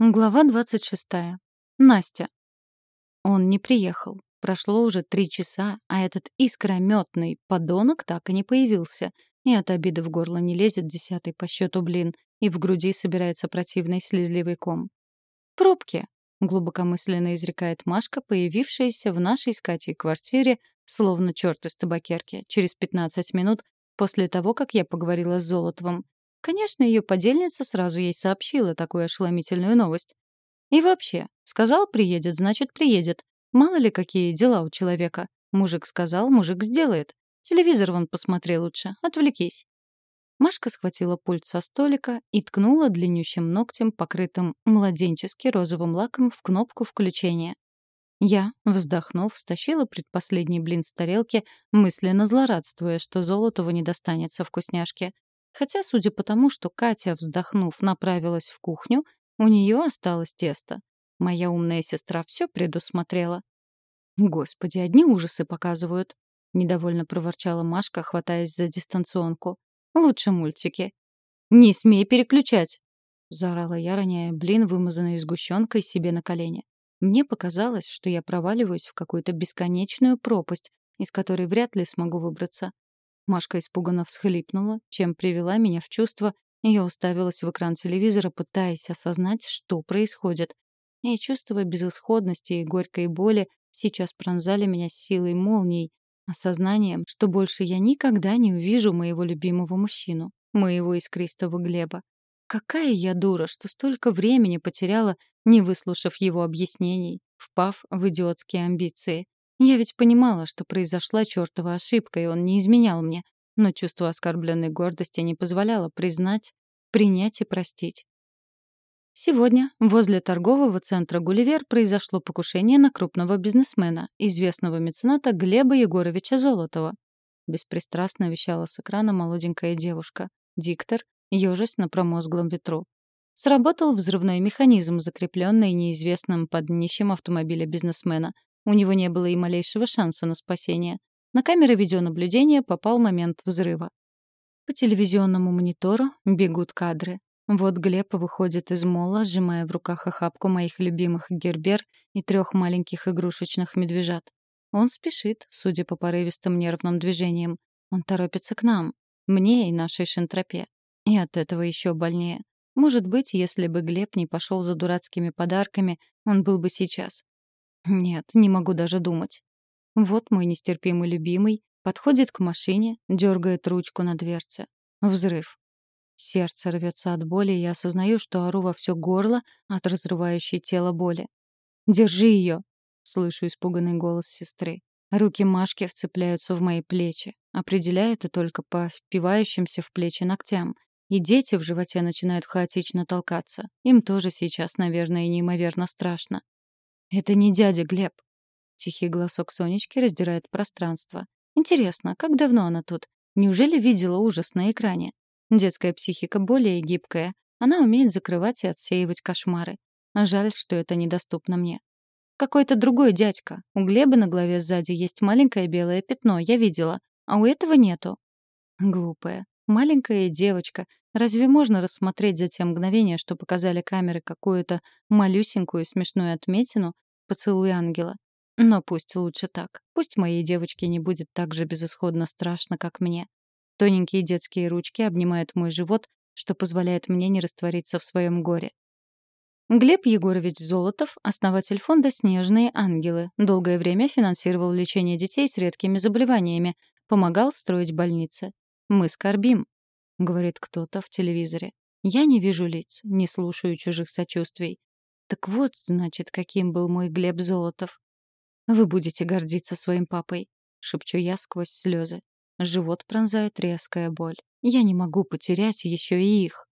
Глава 26. Настя. Он не приехал. Прошло уже три часа, а этот искрометный подонок так и не появился. И от обиды в горло не лезет десятый по счету блин, и в груди собирается противный слезливый ком. «Пробки», — глубокомысленно изрекает Машка, появившаяся в нашей с Катей квартире, словно черт из табакерки, через 15 минут после того, как я поговорила с Золотовым. Конечно, ее подельница сразу ей сообщила такую ошеломительную новость. И вообще, сказал приедет, значит приедет. Мало ли какие дела у человека. Мужик сказал, мужик сделает. Телевизор вон посмотри лучше, отвлекись. Машка схватила пульт со столика и ткнула длиннющим ногтем, покрытым младенчески розовым лаком, в кнопку включения. Я, вздохнув, стащила предпоследний блин с тарелки, мысленно злорадствуя, что Золотову не достанется вкусняшки. Хотя, судя по тому, что Катя, вздохнув, направилась в кухню, у нее осталось тесто. Моя умная сестра все предусмотрела. «Господи, одни ужасы показывают», — недовольно проворчала Машка, хватаясь за дистанционку. «Лучше мультики». «Не смей переключать!» — заорала я, роняя блин, вымазанный сгущенкой, себе на колени. Мне показалось, что я проваливаюсь в какую-то бесконечную пропасть, из которой вряд ли смогу выбраться. Машка испуганно всхлипнула, чем привела меня в чувство, и я уставилась в экран телевизора, пытаясь осознать, что происходит. И чувство безысходности и горькой боли сейчас пронзали меня силой молний, осознанием, что больше я никогда не увижу моего любимого мужчину, моего искристого Глеба. Какая я дура, что столько времени потеряла, не выслушав его объяснений, впав в идиотские амбиции. Я ведь понимала, что произошла чертова ошибка, и он не изменял мне. Но чувство оскорбленной гордости не позволяло признать, принять и простить. Сегодня возле торгового центра «Гулливер» произошло покушение на крупного бизнесмена, известного мецената Глеба Егоровича Золотова. Беспристрастно вещала с экрана молоденькая девушка. Диктор, ежась на промозглом ветру. Сработал взрывной механизм, закрепленный неизвестным под днищем автомобиля бизнесмена. У него не было и малейшего шанса на спасение. На камеры видеонаблюдения попал момент взрыва. По телевизионному монитору бегут кадры. Вот Глеб выходит из мола, сжимая в руках охапку моих любимых гербер и трех маленьких игрушечных медвежат. Он спешит, судя по порывистым нервным движениям. Он торопится к нам, мне и нашей шентропе. И от этого еще больнее. Может быть, если бы Глеб не пошел за дурацкими подарками, он был бы сейчас. Нет, не могу даже думать. Вот мой нестерпимый любимый подходит к машине, дергает ручку на дверце. Взрыв. Сердце рвется от боли, я осознаю, что ору во все горло от разрывающей тело боли. «Держи ее!» — слышу испуганный голос сестры. Руки Машки вцепляются в мои плечи. Определяю это только по впивающимся в плечи ногтям. И дети в животе начинают хаотично толкаться. Им тоже сейчас, наверное, неимоверно страшно. «Это не дядя Глеб». Тихий голосок Сонечки раздирает пространство. Интересно, как давно она тут? Неужели видела ужас на экране? Детская психика более гибкая. Она умеет закрывать и отсеивать кошмары. Жаль, что это недоступно мне. Какой-то другой дядька. У Глеба на голове сзади есть маленькое белое пятно, я видела. А у этого нету. Глупая. Маленькая девочка. Разве можно рассмотреть за те мгновения, что показали камеры какую-то малюсенькую смешную отметину, поцелуй ангела? Но пусть лучше так. Пусть моей девочке не будет так же безысходно страшно, как мне. Тоненькие детские ручки обнимают мой живот, что позволяет мне не раствориться в своем горе. Глеб Егорович Золотов, основатель фонда «Снежные ангелы», долгое время финансировал лечение детей с редкими заболеваниями, помогал строить больницы. Мы скорбим, — говорит кто-то в телевизоре. Я не вижу лиц, не слушаю чужих сочувствий. Так вот, значит, каким был мой Глеб Золотов. «Вы будете гордиться своим папой», — шепчу я сквозь слезы. Живот пронзает резкая боль. Я не могу потерять еще и их.